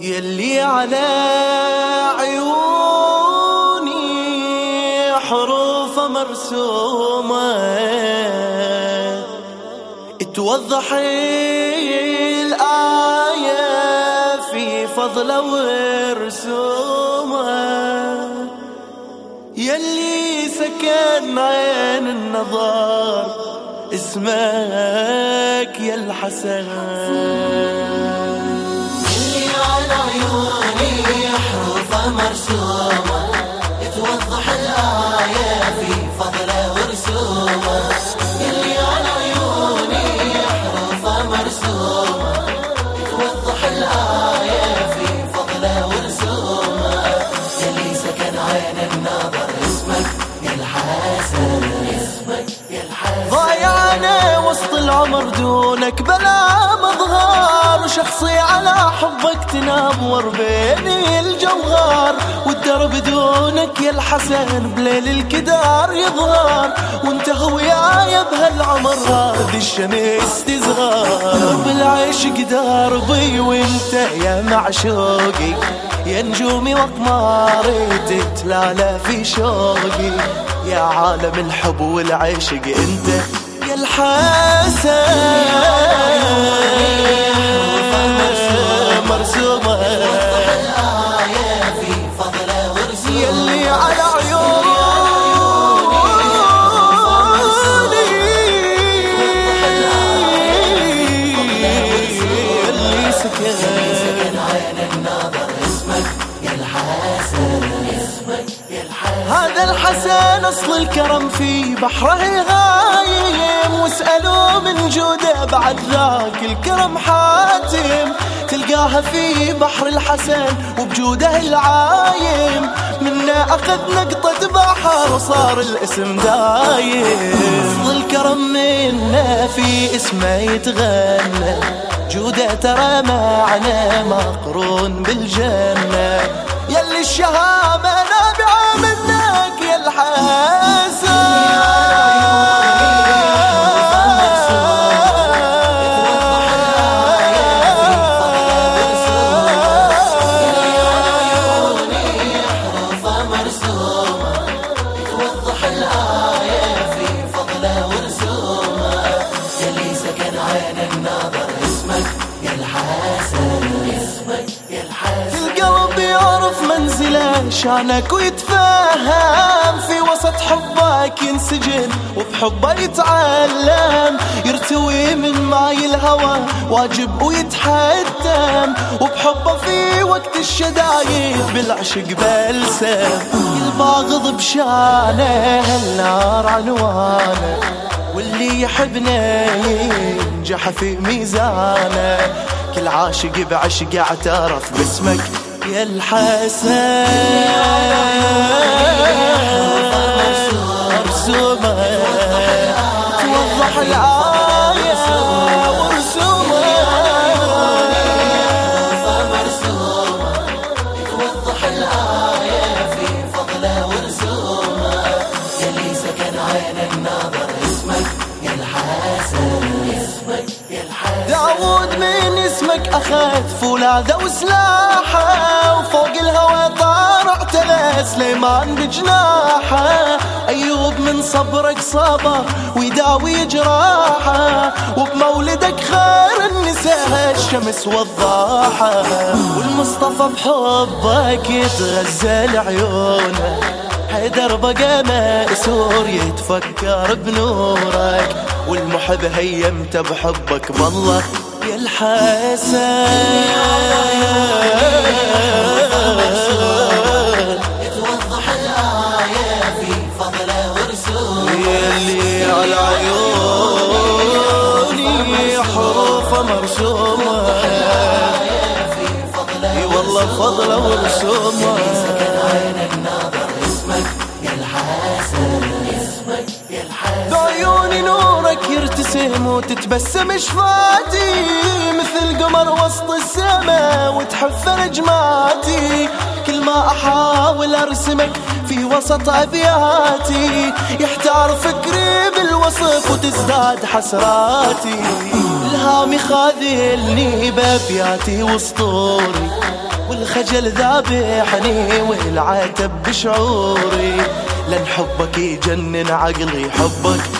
يلي على عيوني حروف مرسومة. توضح الآية في فضله ورسومة. يلي سكن عين النظر اسمك يا الحسن. مرسومة توضح الآية في فضله ورسومه اللي على عيوني حروفه مرسومة توضح الآية في فضله ورسومه اللي سكن عين الناظر اسمك يا الحسن اسمك يا الحسن. ضايعنا وسط العمر دونك بلا مظهر وشخصي على حبك تنامور بيني الجوهر والدرب دونك يا الحسن بليل الكدار يظهر وانت وياي بهالعمر. هذه الشمس تزهر بالعشق دربي وانت يا معشوقي. يا نجومي واقماري تتلالى في شوقي. يا عالم الحب والعشق انت يا الحسن. هذا الحسن أصل الكرم في بحره غايم واسألوا من جوده بعد ذاك الكرم حاتم. تلقاها في بحر الحسن وبجوده العايم. منا أخذ نقطة بحر وصار الاسم دايم. أصل الكرم منا في اسمه يتغنى. جوده ترى معنى مقرون بالجنة. يلي الشهامة شانك ويتفهم في وسط حبك ينسجن وبحبه يتعلم يرتوي من ماي الهوى واجب ويتحتم وبحبه في وقت الشدايد بالعشق بلسم. الباغض بشانه النار عنوانه واللي يحبنا ينجح في ميزانه. كل عاشق بعشق اعترف باسمك. يا الحسن. مرسومة توضح الآية داود من اسمك أخذ فولاذة وسلاحة وفوق الهوى طار اعتلى سليمان بجناحه. أيوب من صبرك صبر ويداوي جراحه وبمولدك خير النساء الشمس والضاحة. والمصطفى بحبك يتغزل عيونه حيدر بقى مأسور يتفكر بنورك. والمحب هيمت بحبك بالله يا الحسن. توضح الآية في فضله ورسومه يلي على عيوني حروف مرسومة. إي والله فضله ورسومة. سكن عين الناظر اسمك يا الحسن نورك يرتسم وتتبسم شفاتي مثل قمر وسط السماء وتحف نجماتي كل ما أحاول أرسمك في وسط أبياتي. يحتار فكري بالوصف وتزداد حسراتي. الهام يخاذلني بأبياتي وسطوري والخجل ذابحني والعتب بشعوري. لأن حبك يجنن عقلي حبك